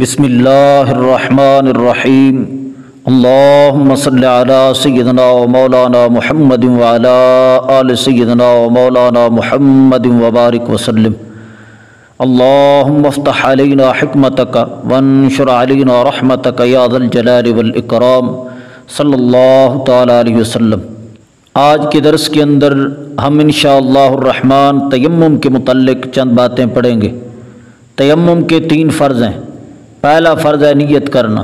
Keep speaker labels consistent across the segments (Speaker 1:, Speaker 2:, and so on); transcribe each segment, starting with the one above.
Speaker 1: بسم اللہ الرحمن الرحیم۔ اللہم صلی علی سیدنا و مولانا محمد وعلا آل سیدنا و مولانا محمد وبارک وسلم۔ اللہم افتح علینا حکمتک وانشر علینا رحمتک یا ذا الجلال والاکرام صلی اللہ تعالی علیہ وسلم۔ آج کے درس کے اندر ہم انشاءاللہ الرحمن تیمم کے متعلق چند باتیں پڑھیں گے۔ تیمم کے تین فرض ہیں۔ پہلا فرض ہے نیت کرنا۔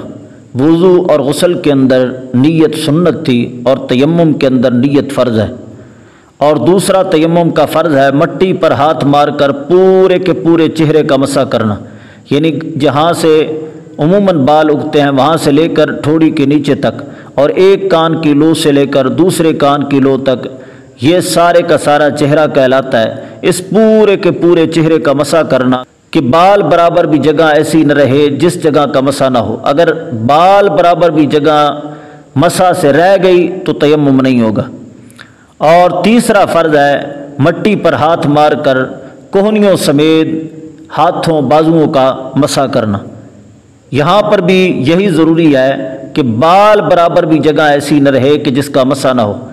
Speaker 1: وضو اور غسل کے اندر نیت سنت تھی اور تیمم کے اندر نیت فرض ہے۔ اور دوسرا تیمم کا فرض ہے مٹی پر ہاتھ مار کر پورے کے پورے چہرے کا مسا کرنا۔ یعنی جہاں سے عموماً بال اگتے ہیں وہاں سے لے کر ٹھوڑی کے نیچے تک، اور ایک کان کی لو سے لے کر دوسرے کان کی لو تک یہ سارے کا سارا چہرہ کہلاتا ہے۔ اس پورے کے پورے چہرے کا مسا کرنا۔ کہ بال برابر بھی جگہ ایسی نہ رہے جس جگہ کا مسا نہ ہو۔ اگر بال برابر بھی جگہ مسا سے رہ گئی تو تیمم نہیں ہوگا۔ اور تیسرا فرض ہے، مٹی پر ہاتھ مار کر کوہنیوں سمیت ہاتھوں بازوؤں کا مسا کرنا۔ یہاں پر بھی یہی ضروری ہے کہ بال برابر بھی جگہ ایسی نہ رہے کہ جس کا مسا نہ ہو۔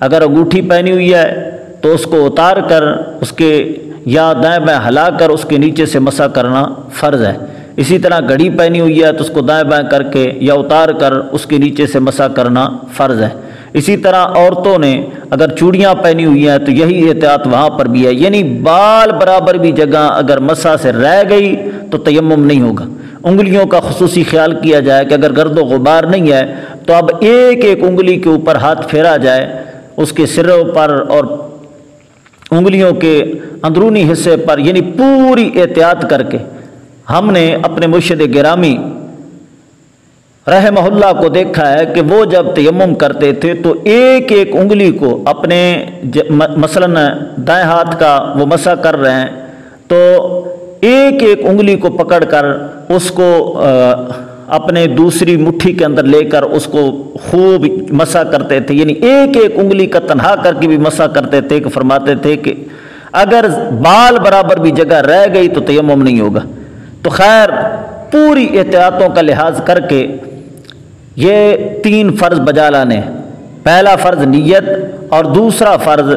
Speaker 1: اگر انگوٹھی پہنی ہوئی ہے تو اس کو اتار کر اس کے یا دائیں بائیں ہلا کر اس کے نیچے سے مسا کرنا فرض ہے۔ اسی طرح گھڑی پہنی ہوئی ہے تو اس کو دائیں بائیں کر کے یا اتار کر اس کے نیچے سے مسا کرنا فرض ہے۔ اسی طرح عورتوں نے اگر چوڑیاں پہنی ہوئی ہیں تو یہی احتیاط وہاں پر بھی ہے۔ یعنی بال برابر بھی جگہ اگر مسا سے رہ گئی تو تیمم نہیں ہوگا۔ انگلیوں کا خصوصی خیال کیا جائے کہ اگر گرد و غبار نہیں ہے تو اب ایک ایک انگلی کے اوپر ہاتھ پھیرا جائے، اس کے سروں پر اور انگلیوں کے اندرونی حصے پر یعنی پوری احتیاط کر کے ہم نے اپنے مرشد گرامی رحمہ اللہ کو دیکھا ہے کہ وہ جب تیمم کرتے تھے تو ایک ایک انگلی کو اپنے مثلاً دائیں ہاتھ کا وہ مسا کر رہے ہیں تو ایک ایک انگلی کو پکڑ کر اس کو اپنے دوسری مٹھی کے اندر لے کر اس کو خوب مسا کرتے تھے یعنی ایک ایک انگلی کا تنہا کر کے بھی مسا کرتے تھے کہ فرماتے تھے کہ اگر بال برابر بھی جگہ رہ گئی تو تیمم نہیں ہوگا۔ تو خیر، پوری احتیاطوں کا لحاظ کر کے یہ تین فرض بجا لانے۔ پہلا فرض نیت اور دوسرا فرض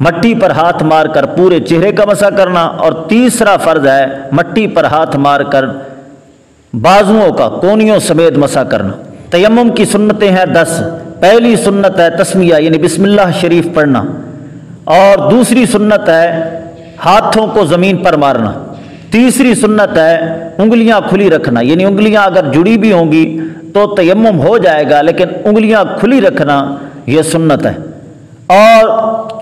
Speaker 1: مٹی پر ہاتھ مار کر پورے چہرے کا مسا کرنا۔ اور تیسرا فرض ہے مٹی پر ہاتھ مار کر بازوؤں کا کونیوں سمیت مسا کرنا۔ تیمم کی سنتیں ہیں دس۔ پہلی سنت ہے تسمیہ یعنی بسم اللہ شریف پڑھنا۔ اور دوسری سنت ہے ہاتھوں کو زمین پر مارنا۔ تیسری سنت ہے انگلیاں کھلی رکھنا۔ یعنی انگلیاں اگر جڑی بھی ہوں گی تو تیمم ہو جائے گا، لیکن انگلیاں کھلی رکھنا یہ سنت ہے۔ اور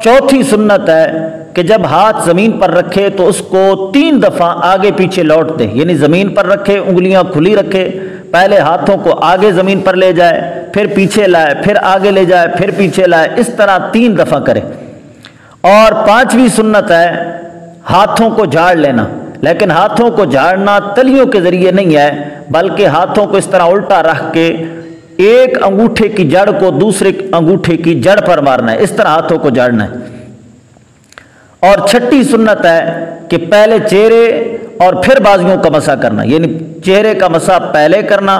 Speaker 1: چوتھی سنت ہے کہ جب ہاتھ زمین پر رکھے تو اس کو تین دفعہ آگے پیچھے لوٹ دے یعنی زمین پر رکھے، انگلیاں کھلی رکھے، پہلے ہاتھوں کو آگے زمین پر لے جائے، پھر پیچھے لائے، پھر آگے لے جائے، پھر پیچھے لائے، اس طرح تین دفعہ کرے۔ اور پانچویں سنت ہے، ہاتھوں کو جھاڑ لینا۔ لیکن ہاتھوں کو جھاڑنا تلیوں کے ذریعے نہیں ہے، بلکہ ہاتھوں کو اس طرح الٹا رکھ کے ایک انگوٹھے کی جڑ کو دوسرے انگوٹھے کی جڑ پر مارنا ہے۔ اس طرح ہاتھوں کو جھاڑنا ہے۔ اور چھٹی سنت ہے کہ پہلے چہرے اور پھر بازوؤں کا مسا کرنا یعنی چہرے کا مسا پہلے کرنا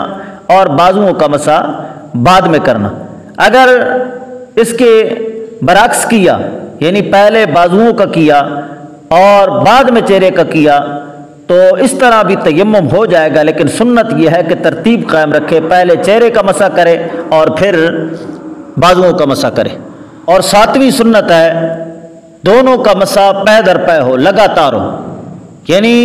Speaker 1: اور بازوؤں کا مسا بعد میں کرنا۔ اگر اس کے برعکس کیا یعنی پہلے بازوؤں کا کیا اور بعد میں چہرے کا کیا، تو اس طرح بھی تیمم ہو جائے گا۔ لیکن سنت یہ ہے کہ ترتیب قائم رکھے، پہلے چہرے کا مسا کرے اور پھر بازوؤں کا مسا کرے۔ اور ساتویں سنت ہے دونوں کا مسا پے در پے ہو، لگاتار ہو۔ یعنی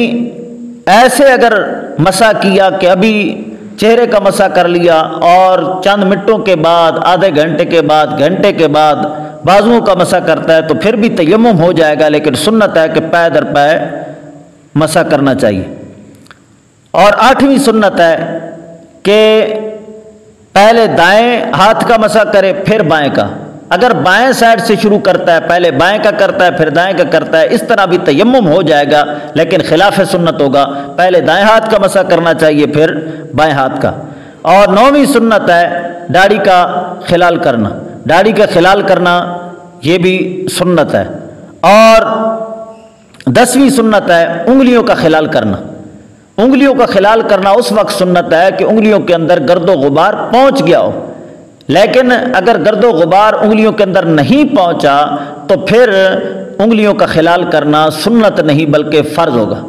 Speaker 1: ایسے اگر مسا کیا کہ ابھی چہرے کا مسا کر لیا اور چند منٹوں کے بعد، آدھے گھنٹے کے بعد، گھنٹے کے بعد بازوؤں کا مسا کرتا ہے تو پھر بھی تیمم ہو جائے گا، لیکن سنت ہے کہ پے در پے مسا کرنا چاہیے۔ اور آٹھویں سنت ہے کہ پہلے دائیں ہاتھ کا مسا کرے، پھر بائیں کا۔ اگر بائیں سائڈ سے شروع کرتا ہے، پہلے بائیں کا کرتا ہے، پھر دائیں کا کرتا ہے، اس طرح بھی تیمم ہو جائے گا، لیکن خلاف سنت ہوگا۔ پہلے دائیں ہاتھ کا مسا کرنا چاہیے، پھر بائیں ہاتھ کا۔ اور نویں سنت ہے داڑھی کا خلال کرنا۔ داڑھی کا خلال کرنا یہ بھی سنت ہے۔ اور دسویں سنت ہے انگلیوں کا خلال کرنا۔ انگلیوں کا خلال کرنا اس وقت سنت ہے کہ انگلیوں کے اندر گرد و غبار پہنچ گیا ہو۔ لیکن اگر گرد و غبار انگلیوں کے اندر نہیں پہنچا، تو پھر انگلیوں کا خلال کرنا سنت نہیں، بلکہ فرض ہوگا۔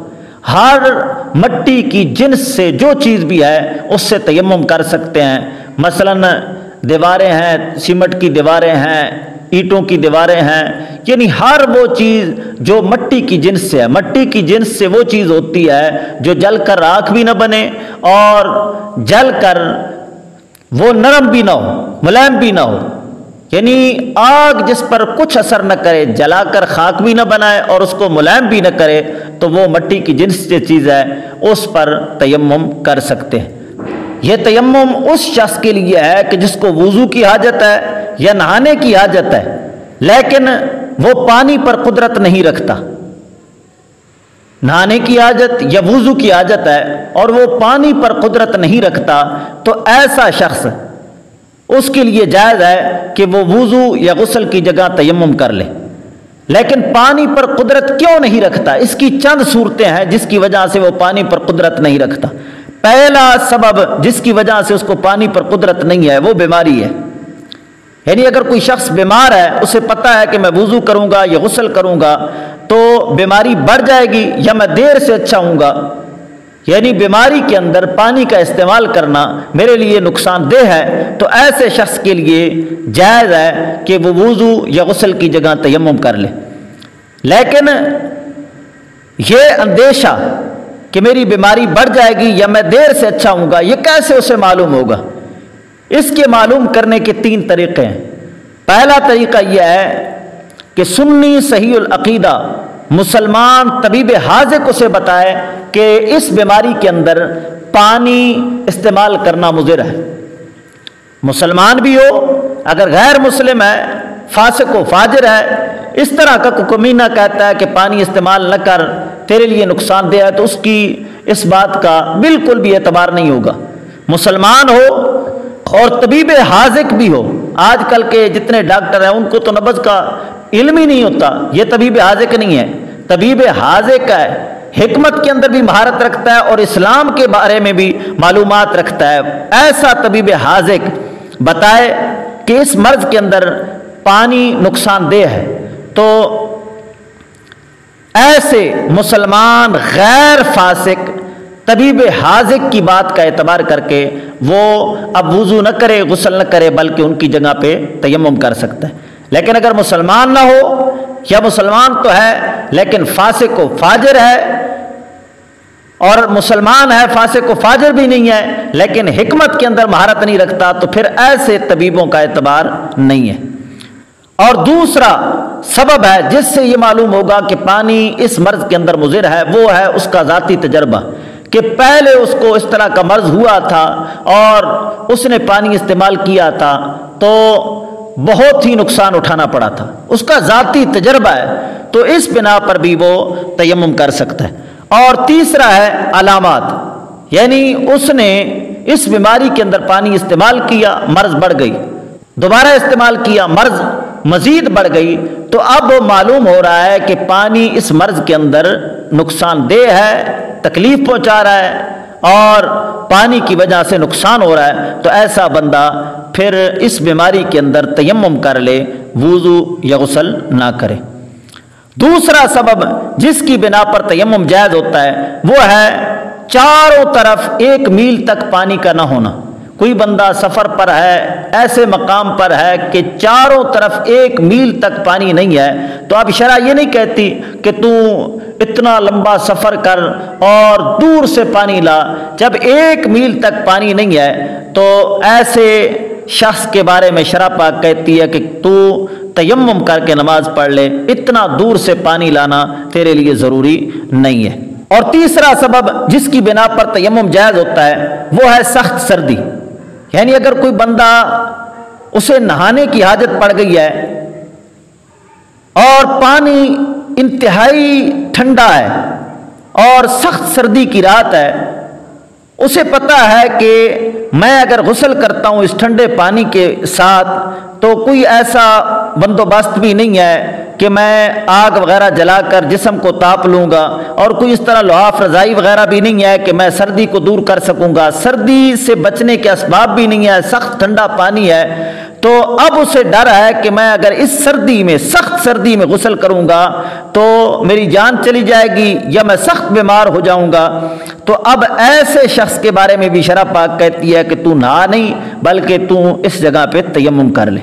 Speaker 1: ہر مٹی کی جنس سے جو چیز بھی ہے، اس سے تیمم کر سکتے ہیں۔ مثلا دیواریں ہیں سیمٹ کی دیواریں ہیں، اینٹوں کی دیواریں ہیں۔ یعنی ہر وہ چیز جو مٹی کی جنس سے ہے، مٹی کی جنس سے وہ چیز ہوتی ہے، جو جل کر راکھ بھی نہ بنے اور جل کر وہ نرم بھی نہ ہو، ملائم بھی نہ ہو۔ یعنی آگ جس پر کچھ اثر نہ کرے، جلا کر خاک بھی نہ بنائے اور اس کو ملائم بھی نہ کرے، تو وہ مٹی کی جنس سے چیز ہے، اس پر تیمم کر سکتے ہیں۔ یہ تیمم اس شخص کے لیے ہے کہ جس کو وضو کی حاجت ہے یا نہانے کی حاجت ہے، لیکن وہ پانی پر قدرت نہیں رکھتا۔ نہانے کی حاجت یا وضو کی حاجت ہے اور وہ پانی پر قدرت نہیں رکھتا، تو ایسا شخص اس کے لیے جائز ہے کہ وہ وضو یا غسل کی جگہ تیمم کر لے۔ لیکن پانی پر قدرت کیوں نہیں رکھتا؟ اس کی چند صورتیں ہیں جس کی وجہ سے وہ پانی پر قدرت نہیں رکھتا۔ پہلا سبب جس کی وجہ سے اس کو پانی پر قدرت نہیں ہے، وہ بیماری ہے۔ یعنی اگر کوئی شخص بیمار ہے، اسے پتا ہے کہ میں وضو کروں گا یا غسل کروں گا، تو بیماری بڑھ جائے گی یا میں دیر سے اچھا ہوں گا۔ یعنی بیماری کے اندر پانی کا استعمال کرنا میرے لیے نقصان دہ ہے۔ تو ایسے شخص کے لیے جائز ہے کہ وہ وضو یا غسل کی جگہ تیمم کر لے۔ لیکن یہ اندیشہ کہ میری بیماری بڑھ جائے گی یا میں دیر سے اچھا ہوں گا، یہ کیسے اسے معلوم ہوگا؟ اس کے معلوم کرنے کے تین طریقے ہیں۔ پہلا طریقہ یہ ہے کہ سنی صحیح العقیدہ مسلمان طبیب حاضق اسے بتائے کہ اس بیماری کے اندر پانی استعمال کرنا مضر ہے۔ مسلمان بھی ہو، اگر غیر مسلم ہے، فاسق و فاجر ہے، اس طرح کا کمینہ کہتا ہے کہ پانی استعمال نہ کر، تیرے لیے نقصان دہ ہے، تو اس کی، اس بات کا بالکل بھی اعتبار نہیں ہوگا۔ مسلمان ہو اور طبیب حاضق بھی ہو۔ آج کل کے جتنے ڈاکٹر ہیں، ان کو تو نبز کا علم ہی نہیں ہوتا۔ یہ طبیب حاضق نہیں ہے۔ طبیب حاضق ہے۔ حکمت کے اندر بھی مہارت رکھتا ہے اور اسلام کے بارے میں بھی معلومات رکھتا ہے۔ ایسا طبیب حاضق بتائے کہ اس مرض کے اندر پانی نقصان دہ ہے۔ تو ایسے مسلمان غیر فاسق طبیب حاضق کی بات کا اعتبار کر کے وہ اب وضو نہ کرے، غسل نہ کرے، بلکہ ان کی جگہ پہ تیمم کر سکتا ہے۔ لیکن اگر مسلمان نہ ہو، یا مسلمان تو ہے، لیکن فاسق و فاجر ہے، اور مسلمان ہے، فاسق و فاجر بھی نہیں ہے، لیکن حکمت کے اندر مہارت نہیں رکھتا، تو پھر ایسے طبیبوں کا اعتبار نہیں ہے۔ اور دوسرا سبب ہے، جس سے یہ معلوم ہوگا کہ پانی اس مرض کے اندر مضر ہے، وہ ہے اس کا ذاتی تجربہ۔ کہ پہلے اس کو اس طرح کا مرض ہوا تھا اور اس نے پانی استعمال کیا تھا تو بہت ہی نقصان اٹھانا پڑا تھا۔ اس کا ذاتی تجربہ ہے، تو اس بنا پر بھی وہ تیمم کر سکتا ہے۔ اور تیسرا ہے علامات یعنی اس نے اس بیماری کے اندر پانی استعمال کیا، مرض بڑھ گئی۔ دوبارہ استعمال کیا، مرض مزید بڑھ گئی۔ تو اب معلوم ہو رہا ہے کہ پانی اس مرض کے اندر نقصان دہ ہے، تکلیف پہنچا رہا ہے اور پانی کی وجہ سے نقصان ہو رہا ہے۔ تو ایسا بندہ پھر اس بیماری کے اندر تیمم کر لے، وضو یا غسل نہ کرے۔ دوسرا سبب جس کی بنا پر تیمم جائز ہوتا ہے، وہ ہے چاروں طرف ایک میل تک پانی کا نہ ہونا۔ کوئی بندہ سفر پر ہے، ایسے مقام پر ہے کہ چاروں طرف ایک میل تک پانی نہیں ہے، تو اب شرح یہ نہیں کہتی کہ تو اتنا لمبا سفر کر اور دور سے پانی لا۔ جب ایک میل تک پانی نہیں ہے، تو ایسے شخص کے بارے میں شرح پاک کہتی ہے کہ تو تیمم کر کے نماز پڑھ لے، اتنا دور سے پانی لانا تیرے لیے ضروری نہیں ہے۔ اور تیسرا سبب جس کی بنا پر تیمم جائز ہوتا ہے، وہ ہے سخت سردی۔ یعنی اگر کوئی بندہ اسے نہانے کی حاجت پڑ گئی ہے اور پانی انتہائی ٹھنڈا ہے اور سخت سردی کی رات ہے اسے پتا ہے کہ میں اگر غسل کرتا ہوں اس ٹھنڈے پانی کے ساتھ، تو کوئی ایسا بندوبست بھی نہیں ہے کہ میں آگ وغیرہ جلا کر جسم کو تاپ لوں گا، اور کوئی اس طرح لحاف رضائی وغیرہ بھی نہیں ہے کہ میں سردی کو دور کر سکوں گا۔ سردی سے بچنے کے اسباب بھی نہیں ہے، سخت ٹھنڈا پانی ہے۔ تو اب اسے ڈر ہے کہ میں اگر اس سردی میں، سخت سردی میں غسل کروں گا تو میری جان چلی جائے گی یا میں سخت بیمار ہو جاؤں گا۔ تو اب ایسے شخص کے بارے میں بھی شرح پاک کہتی ہے کہ تو نہا نہیں، بلکہ تو اس جگہ پہ تیمم کر لے۔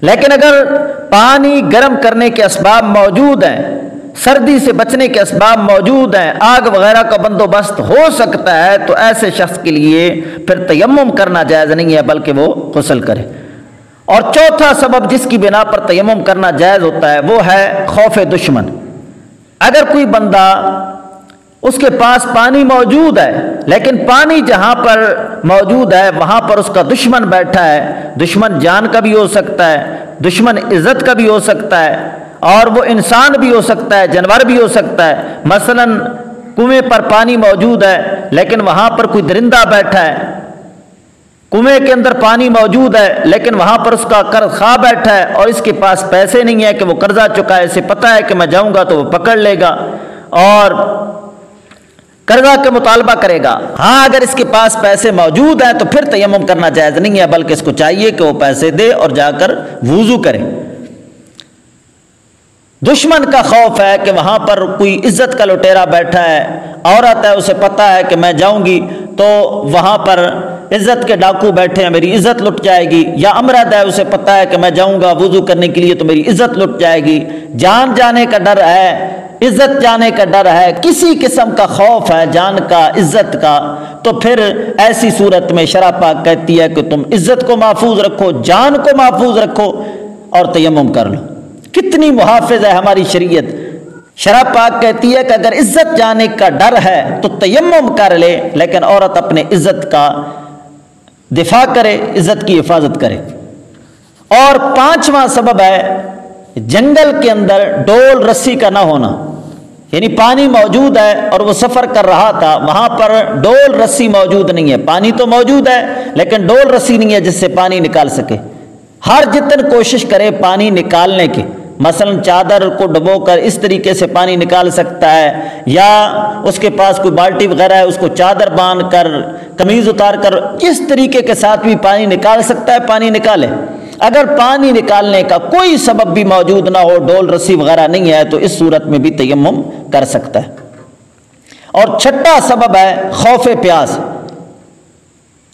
Speaker 1: لیکن اگر پانی گرم کرنے کے اسباب موجود ہیں سردی سے بچنے کے اسباب موجود ہیں۔ آگ وغیرہ کا بندوبست ہو سکتا ہے تو ایسے شخص کے لیے پھر تیمم کرنا جائز نہیں ہے، بلکہ وہ غسل کرے۔ اور چوتھا سبب جس کی بنا پر تیمم کرنا جائز ہوتا ہے، وہ ہے خوف دشمن۔ اگر کوئی بندہ اس کے پاس پانی موجود ہے، لیکن پانی جہاں پر موجود ہے، وہاں پر اس کا دشمن بیٹھا ہے۔ دشمن جان کا بھی ہو سکتا ہے، دشمن عزت کا بھی ہو سکتا ہے۔ اور وہ انسان بھی ہو سکتا ہے، جانور بھی ہو سکتا ہے۔ مثلا کنویں پر پانی موجود ہے، لیکن وہاں پر کوئی درندہ بیٹھا ہے۔ کنویں کے اندر پانی موجود ہے، لیکن وہاں پر اس کا قرض خواہ بیٹھا ہے اور اس کے پاس پیسے نہیں ہے کہ وہ قرضہ چکا ہے۔ اسے پتہ ہے کہ میں جاؤں گا تو وہ پکڑ لے گا اور قرضہ کے مطالبہ کرے گا۔ ہاں اگر اس کے پاس پیسے موجود ہیں تو پھر تیمم کرنا جائز نہیں ہے، بلکہ اس کو چاہیے کہ وہ پیسے دے اور جا کر وضو کرے۔ دشمن کا خوف ہے کہ وہاں پر کوئی عزت کا لٹیرا بیٹھا ہے، عورت ہے، اسے پتہ ہے کہ میں جاؤں گی، تو وہاں پر عزت کے ڈاکو بیٹھے ہیں، میری عزت لٹ جائے گی۔ یا امرد ہے، اسے پتہ ہے کہ میں جاؤں گا وضو کرنے کے لیے، تو میری عزت لٹ جائے گی۔ جان جانے کا ڈر ہے، عزت جانے کا ڈر ہے۔ کسی قسم کا خوف ہے، جان کا، عزت کا۔ تو پھر ایسی صورت میں شرح پاک کہتی ہے کہ تم عزت کو محفوظ رکھو، جان کو محفوظ رکھو اور تیمم کر لو۔ کتنی محافظ ہے ہماری شریعت۔ شرح پاک کہتی ہے کہ اگر عزت جانے کا ڈر ہے تو تیمم کر لے، لیکن عورت اپنے عزت کا دفاع کرے، عزت کی حفاظت کرے۔ اور پانچواں سبب ہے جنگل کے اندر ڈول رسی کا نہ ہونا۔ یعنی پانی موجود ہے اور وہ سفر کر رہا تھا، وہاں پر ڈول رسی موجود نہیں ہے۔ پانی تو موجود ہے، لیکن ڈول رسی نہیں ہے جس سے پانی نکال سکے۔ ہر جتن کوشش کرے پانی نکالنے کی۔ مثلا چادر کو ڈبو کر اس طریقے سے پانی نکال سکتا ہے، یا اس کے پاس کوئی بالٹی وغیرہ ہے، اس کو چادر باندھ کر کمیز اتار کر کس طریقے کے ساتھ بھی پانی نکال سکتا ہے، پانی نکالے۔ اگر پانی نکالنے کا کوئی سبب بھی موجود نہ ہو، ڈول رسی وغیرہ نہیں ہے، تو اس صورت میں بھی تیمم کر سکتا ہے۔ اور چھٹا سبب ہے خوف پیاس۔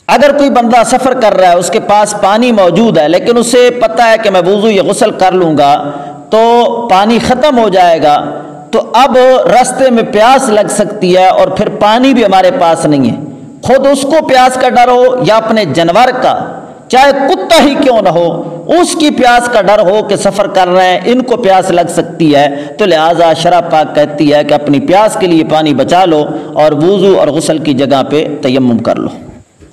Speaker 1: اگر کوئی بندہ سفر کر رہا ہے، اس کے پاس پانی موجود ہے، لیکن اسے پتہ ہے کہ میں وضو یا غسل کر لوں گا تو پانی ختم ہو جائے گا۔ تو اب رستے میں پیاس لگ سکتی ہے اور پھر پانی بھی ہمارے پاس نہیں ہے۔ خود اس کو پیاس کا ڈر ہو یا اپنے جانور کا، چاہے کتا ہی کیوں نہ ہو، اس کی پیاس کا ڈر ہو کہ سفر کر رہے ہیں، ان کو پیاس لگ سکتی ہے۔ تو لہٰذا شرح پاک کہتی ہے کہ اپنی پیاس کے لیے پانی بچا لو اور وضو اور غسل کی جگہ پہ تیمم کر لو۔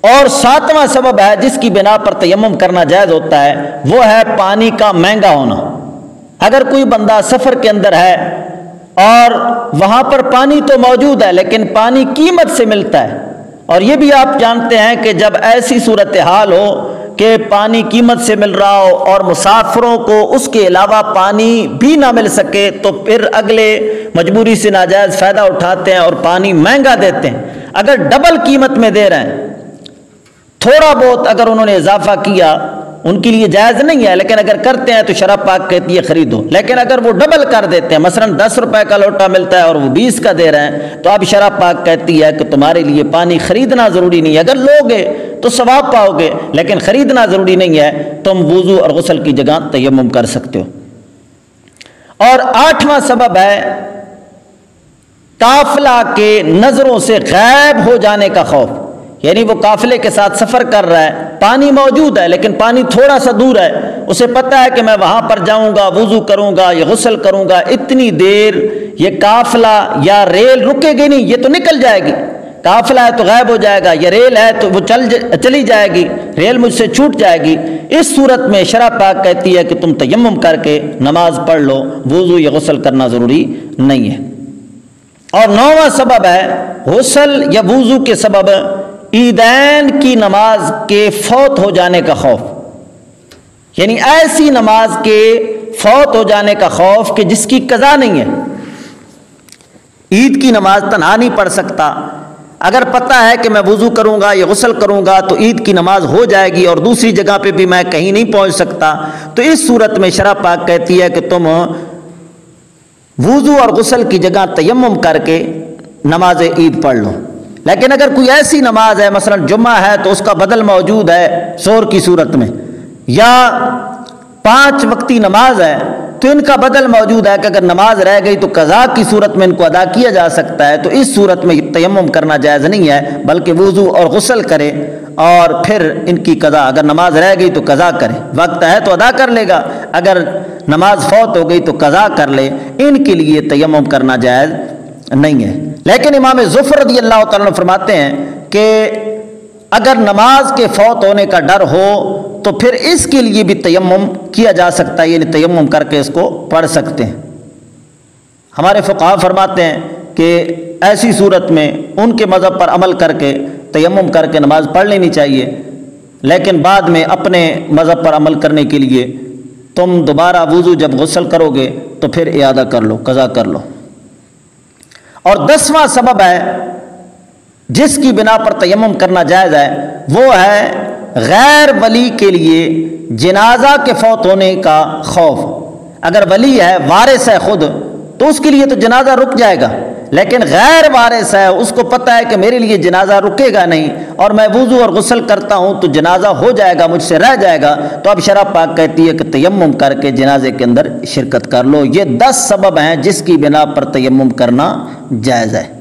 Speaker 1: اور ساتواں سبب ہے جس کی بنا پر تیمم کرنا جائز ہوتا ہے، وہ ہے پانی کا مہنگا ہونا۔ اگر کوئی بندہ سفر کے اندر ہے اور وہاں پر پانی تو موجود ہے، لیکن پانی قیمت سے ملتا ہے۔ اور یہ بھی آپ جانتے ہیں کہ جب ایسی صورتحال ہو کہ پانی قیمت سے مل رہا ہو اور مسافروں کو اس کے علاوہ پانی بھی نہ مل سکے، تو پھر اگلے مجبوری سے ناجائز فائدہ اٹھاتے ہیں اور پانی مہنگا دیتے ہیں۔ اگر ڈبل قیمت میں دے رہے ہیں، تھوڑا بہت اگر انہوں نے اضافہ کیا ان کے لیے جائز نہیں ہے، لیکن اگر کرتے ہیں تو شراب پاک کہتی ہے، خریدو۔ لیکن اگر وہ ڈبل کر دیتے ہیں، مثلا دس روپے کا لوٹا ملتا ہے اور وہ بیس کا دے رہے ہیں، تو اب شراب پاک کہتی ہے کہ تمہارے لیے پانی خریدنا ضروری نہیں ہے۔ اگر لوگے تو ثواب پاؤ گے، لیکن خریدنا ضروری نہیں ہے۔ تم وضو اور غسل کی جگہ تیمم کر سکتے ہو۔ اور آٹھواں سبب ہے کافلا کے نظروں سے غائب ہو جانے کا خوف۔ یعنی وہ قافلے کے ساتھ سفر کر رہا ہے، پانی موجود ہے، لیکن پانی تھوڑا سا دور ہے۔ اسے پتہ ہے کہ میں وہاں پر جاؤں گا، وضو کروں گا یا غسل کروں گا۔ اتنی دیر یہ قافلہ یا ریل رکے گی نہیں، یہ تو نکل جائے گی۔ قافلہ ہے تو غائب ہو جائے گا، یا ریل ہے تو وہ چل چلی جائے گی۔ ریل مجھ سے چھوٹ جائے گی۔ اس صورت میں شرح پاک کہتی ہے کہ تم تیمم کر کے نماز پڑھ لو، وضو یا غسل کرنا ضروری نہیں ہے۔ اور نواں سبب ہے، غسل یا وضو کے سبب عیدین کی نماز کے فوت ہو جانے کا خوف۔ یعنی ایسی نماز کے فوت ہو جانے کا خوف کہ جس کی قضا نہیں ہے۔ عید کی نماز تنہا نہیں پڑھ سکتا۔ اگر پتہ ہے کہ میں وضو کروں گا یا غسل کروں گا تو عید کی نماز ہو جائے گی اور دوسری جگہ پہ بھی میں کہیں نہیں پہنچ سکتا۔ تو اس صورت میں شرح پاک کہتی ہے کہ تم وضو اور غسل کی جگہ تیمم کر کے نماز عید پڑھ لو۔ لیکن اگر کوئی ایسی نماز ہے، مثلا جمعہ ہے، تو اس کا بدل موجود ہے سور کی صورت میں، یا پانچ وقتی نماز ہے، تو ان کا بدل موجود ہے کہ اگر نماز رہ گئی تو قضا کی صورت میں ان کو ادا کیا جا سکتا ہے، تو اس صورت میں تیمم کرنا جائز نہیں ہے، بلکہ وضو اور غسل کرے اور پھر ان کی قضا اگر نماز رہ گئی تو قضا کرے۔ وقت ہے تو ادا کر لے گا، اگر نماز فوت ہو گئی تو قضا کر لے۔ ان کے لیے تیمم کرنا جائز نہیں ہے۔ لیکن امام ظفر رضی اللہ تعالیٰ فرماتے ہیں کہ اگر نماز کے فوت ہونے کا ڈر ہو تو پھر اس کے لیے بھی تیمم کیا جا سکتا ہے یعنی تیمم کر کے اس کو پڑھ سکتے ہیں۔ ہمارے فقہ فرماتے ہیں کہ ایسی صورت میں ان کے مذہب پر عمل کر کے، تیمم کر کے نماز پڑھ لینی چاہیے۔ لیکن بعد میں اپنے مذہب پر عمل کرنے کے لیے تم دوبارہ وضو جب غسل کرو گے تو پھر اعادہ کر لو، قضا کر لو۔ اور دسواں سبب ہے، جس کی بنا پر تیمم کرنا جائز ہے، وہ ہے غیر ولی کے لیے جنازہ کے فوت ہونے کا خوف۔ اگر ولی ہے، وارث ہے خود، تو اس کے لیے تو جنازہ رک جائے گا۔ لیکن غیر وارث ہے، اس کو پتہ ہے کہ میرے لیے جنازہ رکے گا نہیں اور میں وضو اور غسل کرتا ہوں تو جنازہ ہو جائے گا، مجھ سے رہ جائے گا۔ تو اب شرح پاک کہتی ہے کہ تیمم کر کے جنازے کے اندر شرکت کر لو۔ یہ دس سبب ہیں جس کی بنا پر تیمم کرنا جائز ہے۔